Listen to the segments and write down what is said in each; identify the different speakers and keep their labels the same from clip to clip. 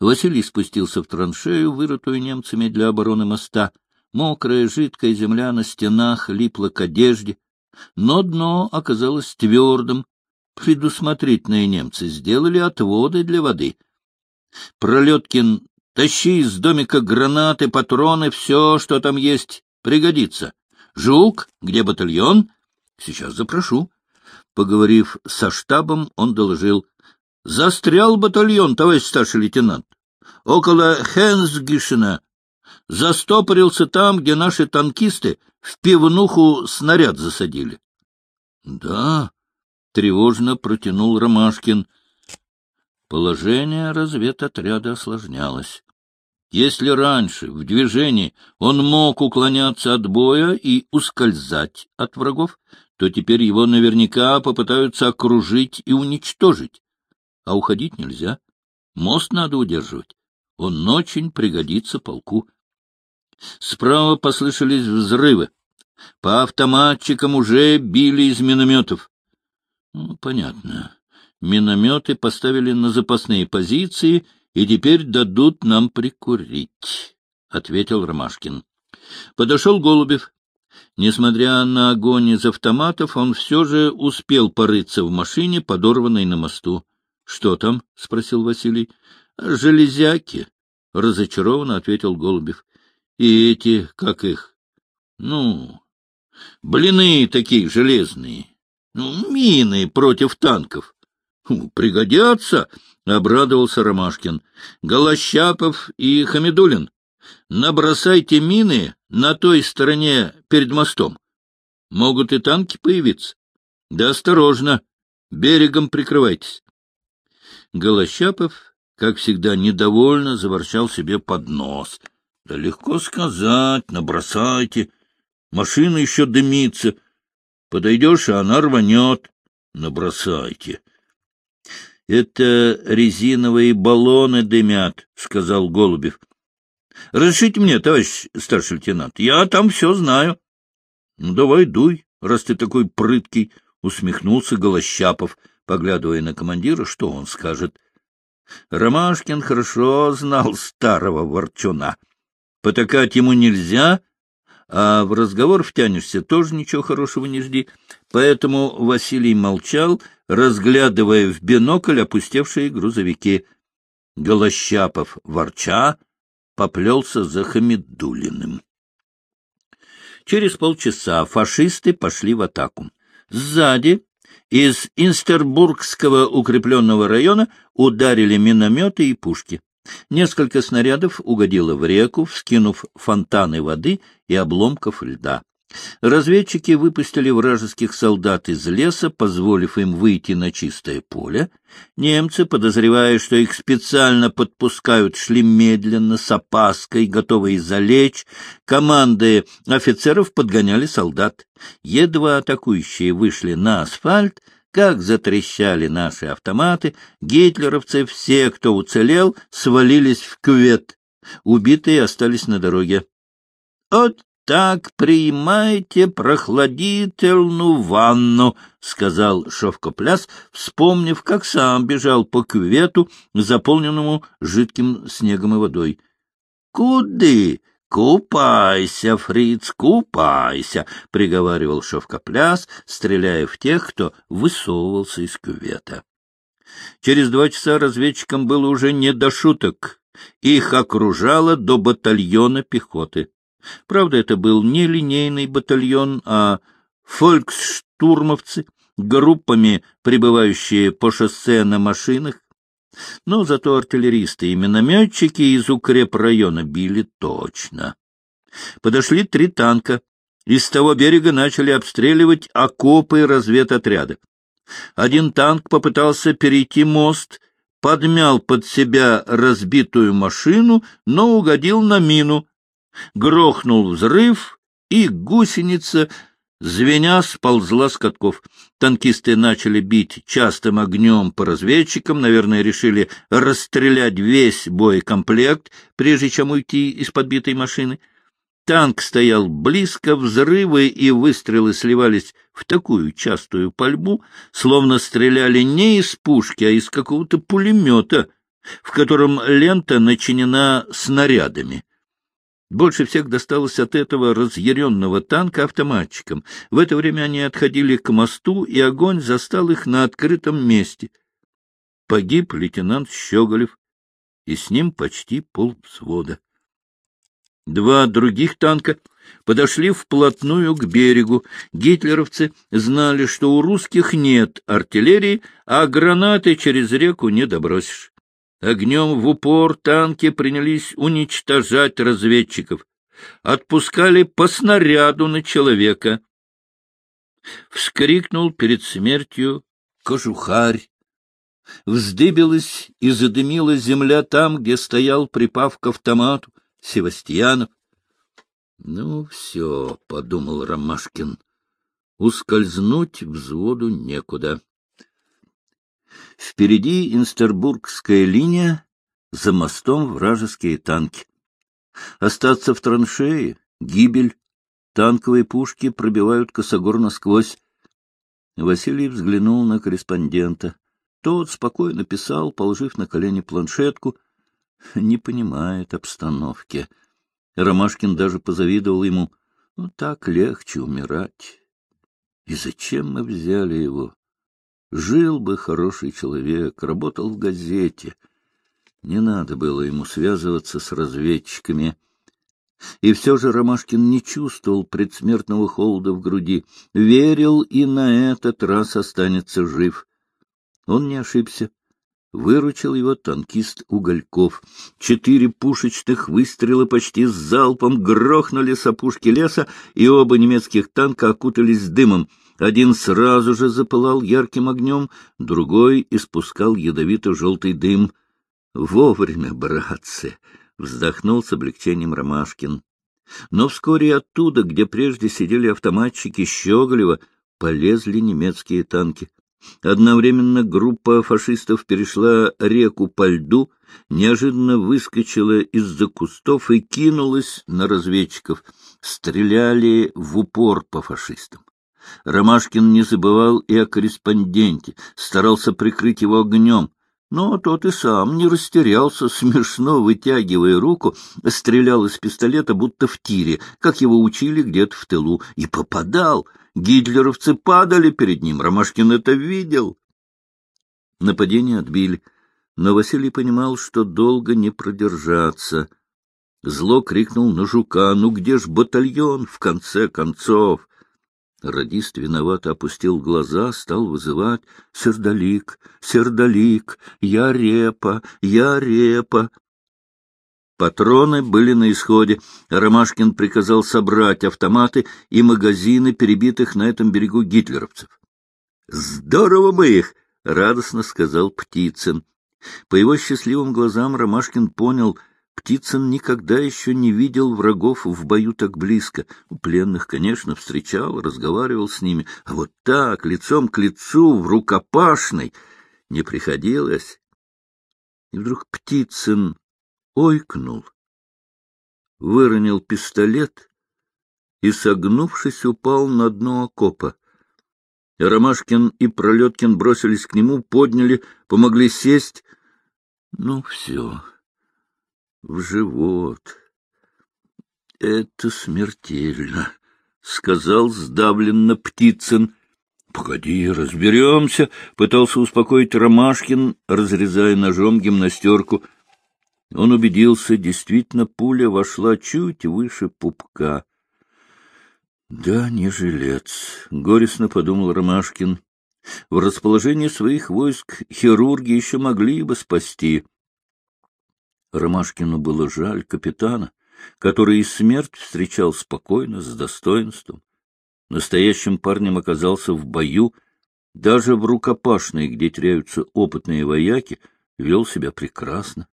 Speaker 1: Василий спустился в траншею, вырытую немцами для обороны моста. Мокрая жидкая земля на стенах липла к одежде, но дно оказалось твердым. Предусмотрительные немцы сделали отводы для воды. Пролеткин, тащи из домика гранаты, патроны, все, что там есть, пригодится. Жук, где батальон? Сейчас запрошу. Поговорив со штабом, он доложил. Застрял батальон, товарищ старший лейтенант. Около Хенсгишена. Застопорился там, где наши танкисты в пивнуху снаряд засадили. — Да, — тревожно протянул Ромашкин. Положение разведотряда осложнялось. Если раньше в движении он мог уклоняться от боя и ускользать от врагов, то теперь его наверняка попытаются окружить и уничтожить. А уходить нельзя. Мост надо удерживать. Он очень пригодится полку. Справа послышались взрывы. По автоматчикам уже били из минометов. Ну, понятно. Минометы поставили на запасные позиции — и теперь дадут нам прикурить, — ответил Ромашкин. Подошел Голубев. Несмотря на огонь из автоматов, он все же успел порыться в машине, подорванной на мосту. — Что там? — спросил Василий. — Железяки, — разочарованно ответил Голубев. — И эти, как их? — Ну, блины такие железные. Ну, мины против танков. — Пригодятся, — обрадовался Ромашкин. — Голощапов и Хамидулин, набросайте мины на той стороне перед мостом. Могут и танки появиться. Да осторожно, берегом прикрывайтесь. Голощапов, как всегда, недовольно заворчал себе под нос. Да легко сказать, набросайте. Машина еще дымится. Подойдешь, а она рванет. Набросайте. — Это резиновые баллоны дымят, — сказал Голубев. — Разрешите мне, товарищ старший лейтенант, я там все знаю. — Ну, давай дуй, раз ты такой прыткий, — усмехнулся Голощапов, поглядывая на командира, что он скажет. Ромашкин хорошо знал старого ворчуна. Потакать ему нельзя, а в разговор втянешься, тоже ничего хорошего не жди. Поэтому Василий молчал, разглядывая в бинокль опустевшие грузовики. Голощапов, ворча, поплелся за Хамидулиным. Через полчаса фашисты пошли в атаку. Сзади, из Инстербургского укрепленного района, ударили минометы и пушки. Несколько снарядов угодило в реку, вскинув фонтаны воды и обломков льда. Разведчики выпустили вражеских солдат из леса, позволив им выйти на чистое поле. Немцы, подозревая, что их специально подпускают, шли медленно, с опаской, готовые залечь. Команды офицеров подгоняли солдат. Едва атакующие вышли на асфальт, как затрещали наши автоматы, гитлеровцы, все, кто уцелел, свалились в кювет. Убитые остались на дороге. «Вот так принимайте прохладительную ванну», — сказал Шовкопляс, вспомнив, как сам бежал по кювету, заполненному жидким снегом и водой. «Куды?» «Купайся, фриц, купайся!» — приговаривал шовкопляс, стреляя в тех, кто высовывался из кювета. Через два часа разведчикам было уже не до шуток. Их окружало до батальона пехоты. Правда, это был не линейный батальон, а фольксштурмовцы, группами, прибывающие по шоссе на машинах, но зато артиллеристы и минометчики из укрепрайона били точно. Подошли три танка. Из того берега начали обстреливать окопы разведотряда. Один танк попытался перейти мост, подмял под себя разбитую машину, но угодил на мину. Грохнул взрыв, и гусеница Звеня сползла с катков. Танкисты начали бить частым огнем по разведчикам, наверное, решили расстрелять весь боекомплект, прежде чем уйти из подбитой машины. Танк стоял близко, взрывы и выстрелы сливались в такую частую пальбу, словно стреляли не из пушки, а из какого-то пулемета. в котором лента начинена снарядами. Больше всех досталось от этого разъяренного танка автоматчикам. В это время они отходили к мосту, и огонь застал их на открытом месте. Погиб лейтенант Щеголев, и с ним почти полвзвода. Два других танка подошли вплотную к берегу. Гитлеровцы знали, что у русских нет артиллерии, а гранаты через реку не добросишь. Огнем в упор танки принялись уничтожать разведчиков. Отпускали по снаряду на человека. Вскрикнул перед смертью кожухарь. Вздыбилась и задымила земля там, где стоял, припав к автомату, Севастьянов. — Ну, все, — подумал Ромашкин, — ускользнуть взводу некуда. Впереди Инстербургская линия, за мостом вражеские танки. Остаться в траншее — гибель. Танковые пушки пробивают косогор насквозь. Василий взглянул на корреспондента. Тот спокойно писал, положив на колени планшетку. Не понимает обстановки. Ромашкин даже позавидовал ему. Ну, так легче умирать. И зачем мы взяли его? Жил бы хороший человек, работал в газете. Не надо было ему связываться с разведчиками. И все же Ромашкин не чувствовал предсмертного холода в груди, верил и на этот раз останется жив. Он не ошибся. Выручил его танкист Угольков. Четыре пушечных выстрела почти с залпом грохнули с опушки леса, и оба немецких танка окутались дымом. Один сразу же запылал ярким огнем, другой испускал ядовито-желтый дым. «Вовремя, братцы!» — вздохнул с облегчением Ромашкин. Но вскоре оттуда, где прежде сидели автоматчики Щеголева, полезли немецкие танки. Одновременно группа фашистов перешла реку по льду, неожиданно выскочила из-за кустов и кинулась на разведчиков. Стреляли в упор по фашистам. Ромашкин не забывал и о корреспонденте, старался прикрыть его огнем. Но тот и сам не растерялся, смешно вытягивая руку, стрелял из пистолета, будто в тире, как его учили где-то в тылу, и попадал. Гитлеровцы падали перед ним, Ромашкин это видел. Нападение отбили, но Василий понимал, что долго не продержаться. Зло крикнул на жука, ну где ж батальон, в конце концов? Радист виновато опустил глаза, стал вызывать «Сердолик! Сердолик! Я репа! Я репа!» Патроны были на исходе. Ромашкин приказал собрать автоматы и магазины перебитых на этом берегу гитлеровцев. «Здорово бы их!» — радостно сказал Птицын. По его счастливым глазам Ромашкин понял, Птицын никогда еще не видел врагов в бою так близко. У пленных, конечно, встречал, разговаривал с ними, а вот так, лицом к лицу, в рукопашной, не приходилось. И вдруг Птицын ойкнул, выронил пистолет и, согнувшись, упал на дно окопа. Ромашкин и Пролеткин бросились к нему, подняли, помогли сесть. Ну, все в живот. — Это смертельно, — сказал сдавленно Птицын. — Погоди, разберемся, — пытался успокоить Ромашкин, разрезая ножом гимнастерку. Он убедился, действительно, пуля вошла чуть выше пупка. — Да, не жилец, — горестно подумал Ромашкин. В расположении своих войск хирурги еще могли бы спасти. Ромашкину было жаль капитана, который и смерть встречал спокойно, с достоинством. Настоящим парнем оказался в бою, даже в рукопашной, где теряются опытные вояки, вел себя прекрасно.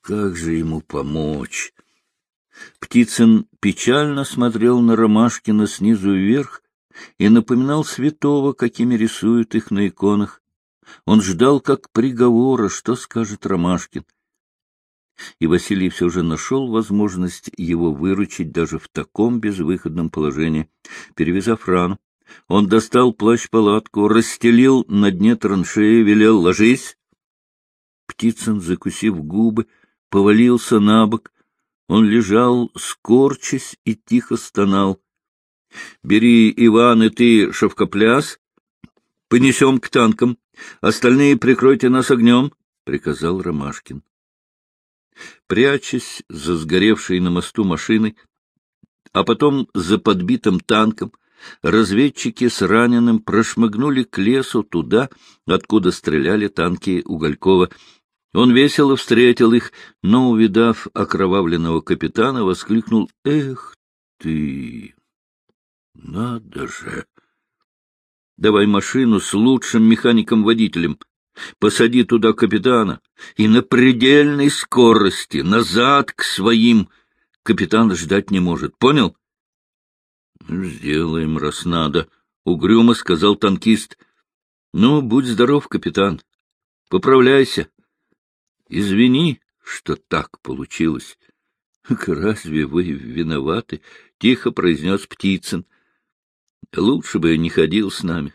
Speaker 1: Как же ему помочь? Птицын печально смотрел на Ромашкина снизу вверх и напоминал святого, какими рисуют их на иконах. Он ждал как приговора, что скажет Ромашкин и Василий все же нашел возможность его выручить даже в таком безвыходном положении. Перевязав рану, он достал плащ-палатку, расстелил на дне траншеи, велел «ложись». Птицын, закусив губы, повалился на бок. Он лежал, скорчась, и тихо стонал. — Бери, Иван, и ты, шовкопляс, понесем к танкам. Остальные прикройте нас огнем, — приказал Ромашкин. Прячась за сгоревшей на мосту машиной, а потом за подбитым танком, разведчики с раненым прошмыгнули к лесу туда, откуда стреляли танки Уголькова. Он весело встретил их, но, увидав окровавленного капитана, воскликнул «Эх ты! Надо же! Давай машину с лучшим механиком-водителем, посади туда капитана и на предельной скорости назад к своим. Капитан ждать не может, понял?» Сделаем, раз надо, — угрюмо сказал танкист. — Ну, будь здоров, капитан. Поправляйся. Извини, что так получилось. — Разве вы виноваты? — тихо произнес Птицын. — Лучше бы не ходил с нами.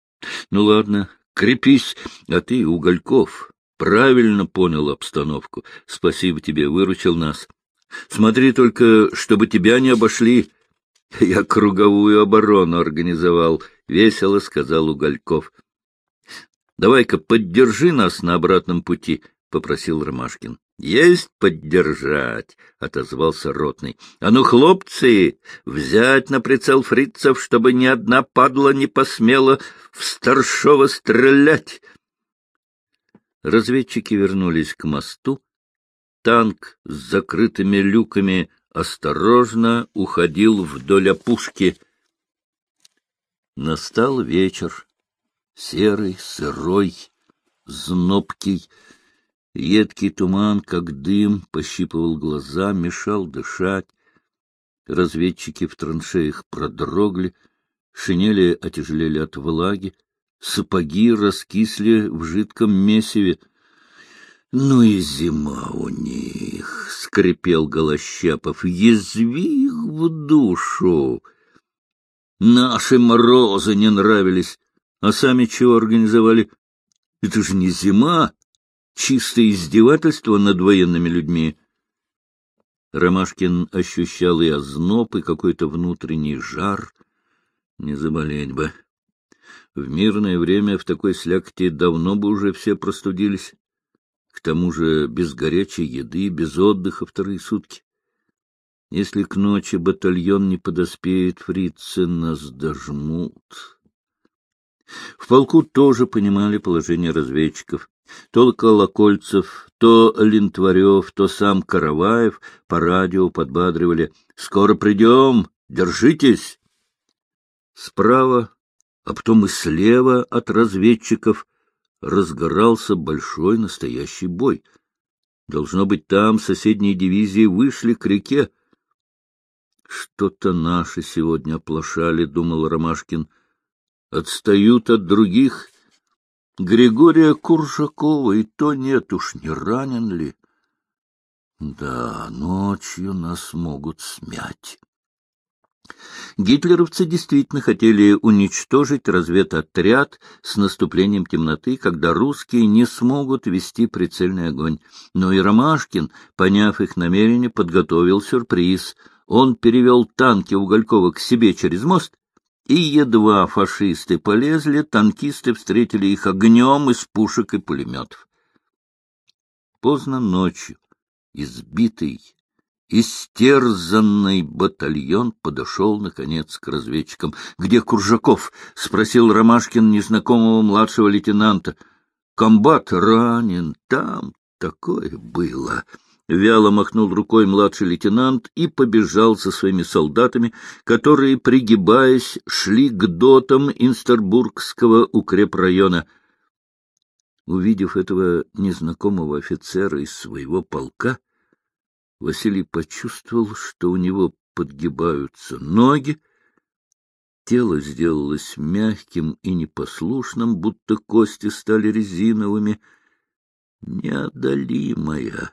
Speaker 1: — Ну, ладно, крепись, а ты, Угольков, правильно понял обстановку. Спасибо тебе, выручил нас. Смотри только, чтобы тебя не обошли. — Я круговую оборону организовал, — весело сказал Угольков. — Давай-ка поддержи нас на обратном пути, — попросил Ромашкин. — Есть поддержать, — отозвался Ротный. — А ну, хлопцы, взять на прицел фрицев, чтобы ни одна падла не посмела в старшего стрелять. Разведчики вернулись к мосту. Танк с закрытыми люками — осторожно уходил вдоль опушки. Настал вечер, серый, сырой, знобкий, едкий туман, как дым, пощипывал глаза, мешал дышать. Разведчики в траншеях продрогли, шинели отяжелели от влаги, сапоги раскисли в жидком месиве — ну и зима у них, — скрипел Голощапов, — язви их в душу. Наши морозы не нравились, а сами чего организовали? Это же не зима, чистое издевательство над военными людьми. Ромашкин ощущал и озноб, и какой-то внутренний жар. Не заболеть бы. В мирное время в такой слякоти давно бы уже все простудились. К тому же без горячей еды, без отдыха вторые сутки. Если к ночи батальон не подоспеет, фрицы нас дожмут. В полку тоже понимали положение разведчиков. То Колокольцев, то Линтварев, то сам Караваев по радио подбадривали. «Скоро придем! Держитесь!» Справа, а потом и слева от разведчиков разгорался большой настоящий бой. Должно быть, там соседние дивизии вышли к реке. Что-то наши сегодня оплошали, — думал Ромашкин. Отстают от других. Григория Куржакова и то нет уж, не ранен ли? Да, ночью нас могут смять. Гитлеровцы действительно хотели уничтожить разведотряд с наступлением темноты, когда русские не смогут вести прицельный огонь. Но и Ромашкин, поняв их намерение, подготовил сюрприз. Он перевел танки Уголькова к себе через мост, и едва фашисты полезли, танкисты встретили их огнем из пушек и пулеметов. Поздно ночью, избитый Истерзанный батальон подошел, наконец, к разведчикам. — Где Куржаков? — спросил Ромашкин незнакомого младшего лейтенанта. — Комбат ранен. Там такое было. Вяло махнул рукой младший лейтенант и побежал со своими солдатами, которые, пригибаясь, шли к дотам Инстербургского укрепрайона. Увидев этого незнакомого офицера из своего полка, Василий почувствовал, что у него подгибаются ноги, тело сделалось мягким и непослушным, будто кости стали резиновыми. Неодолимая,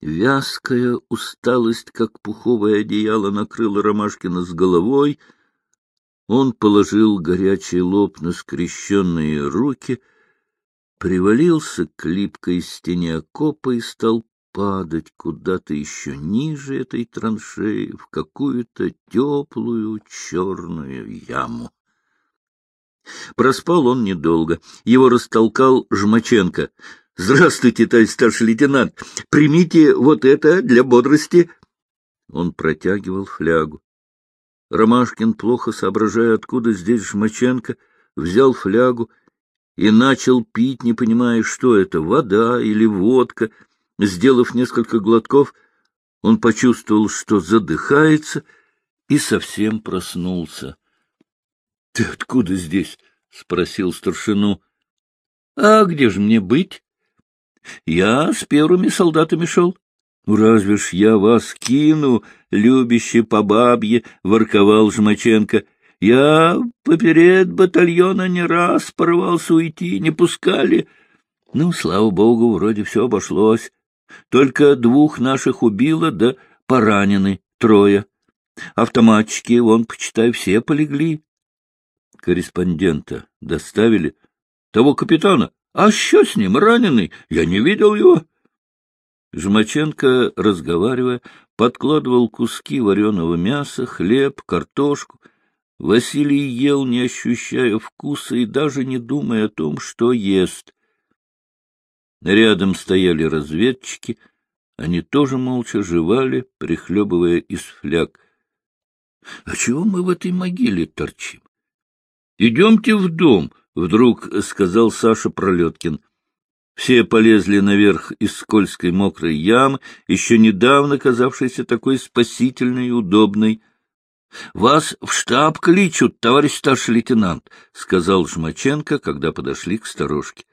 Speaker 1: вязкая усталость, как пуховое одеяло, накрыла Ромашкина с головой. Он положил горячий лоб на скрещенные руки — привалился к липкой стене окопа и стал падать куда-то еще ниже этой траншеи, в какую-то теплую черную яму. Проспал он недолго. Его растолкал Жмаченко. — Здравствуйте, товарищ старший лейтенант. Примите вот это для бодрости. Он протягивал флягу. Ромашкин, плохо соображая, откуда здесь Жмаченко, взял флягу и начал пить, не понимая, что это, вода или водка. Сделав несколько глотков, он почувствовал, что задыхается, и совсем проснулся. — Ты откуда здесь? — спросил старшину. — А где же мне быть? — Я с первыми солдатами шел. — Разве ж я вас кину, любящий по бабье, — ворковал Жмаченко. — Я поперед батальона не раз порвался уйти, не пускали. Ну, слава богу, вроде все обошлось. Только двух наших убило, да поранены трое. Автоматчики, вон, почитай, все полегли. Корреспондента доставили. Того капитана? А что с ним, раненый? Я не видел его. Жмаченко, разговаривая, подкладывал куски вареного мяса, хлеб, картошку. Василий ел, не ощущая вкуса и даже не думая о том, что ест. Рядом стояли разведчики, они тоже молча жевали, прихлебывая из фляг. — А чего мы в этой могиле торчим? — Идемте в дом, — вдруг сказал Саша Пролеткин. Все полезли наверх из скользкой мокрой ямы, еще недавно казавшейся такой спасительной и удобной. — Вас в штаб кличут, товарищ старший лейтенант, — сказал Жмаченко, когда подошли к сторожке.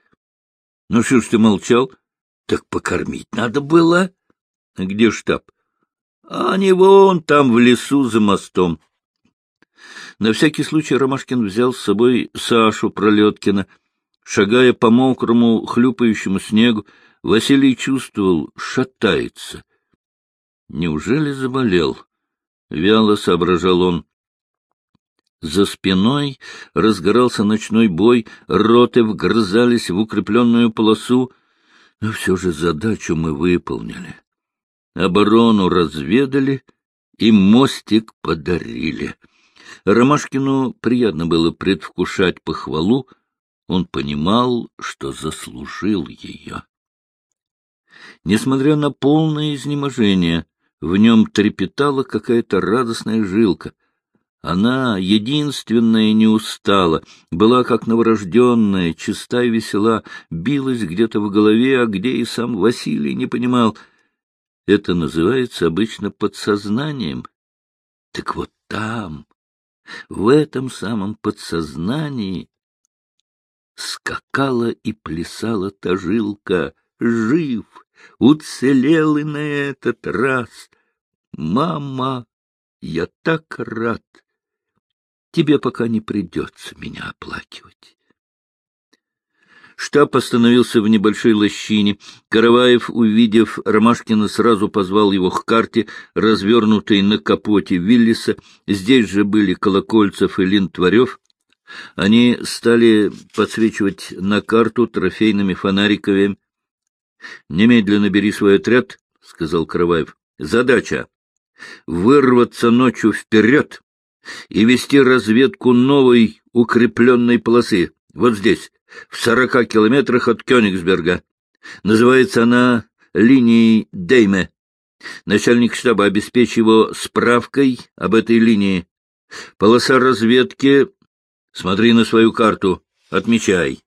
Speaker 1: — Ну что ж ты молчал? — Так покормить надо было. — Где штаб? — А не вон там, в лесу за мостом. На всякий случай Ромашкин взял с собой Сашу Пролеткина — Шагая по мокрому, хлюпающему снегу, Василий чувствовал, шатается. Неужели заболел? Вяло соображал он. За спиной разгорался ночной бой, роты вгрызались в укрепленную полосу, но все же задачу мы выполнили. Оборону разведали и мостик подарили. Ромашкину приятно было предвкушать похвалу, он понимал, что заслужил ее. Несмотря на полное изнеможение, в нем трепетала какая-то радостная жилка. Она, единственная, не устала, была как новорожденная, чиста и весела, билась где-то в голове, а где и сам Василий не понимал. Это называется обычно подсознанием. Так вот там, в этом самом подсознании, скакала и плясала та жилка. Жив, уцелел и на этот раз. Мама, я так рад. Тебе пока не придется меня оплакивать. Штаб остановился в небольшой лощине. Караваев, увидев Ромашкина, сразу позвал его к карте, развернутой на капоте Виллиса. Здесь же были Колокольцев и Линтварев. Они стали подсвечивать на карту трофейными фонариками. — Немедленно бери свой отряд, — сказал Караваев. — Задача — вырваться ночью вперед и вести разведку новой укрепленной полосы. Вот здесь, в сорока километрах от Кёнигсберга. Называется она линией Дейме. Начальник штаба обеспечит его справкой об этой линии. Полоса разведки Смотри на свою карту, отмечай.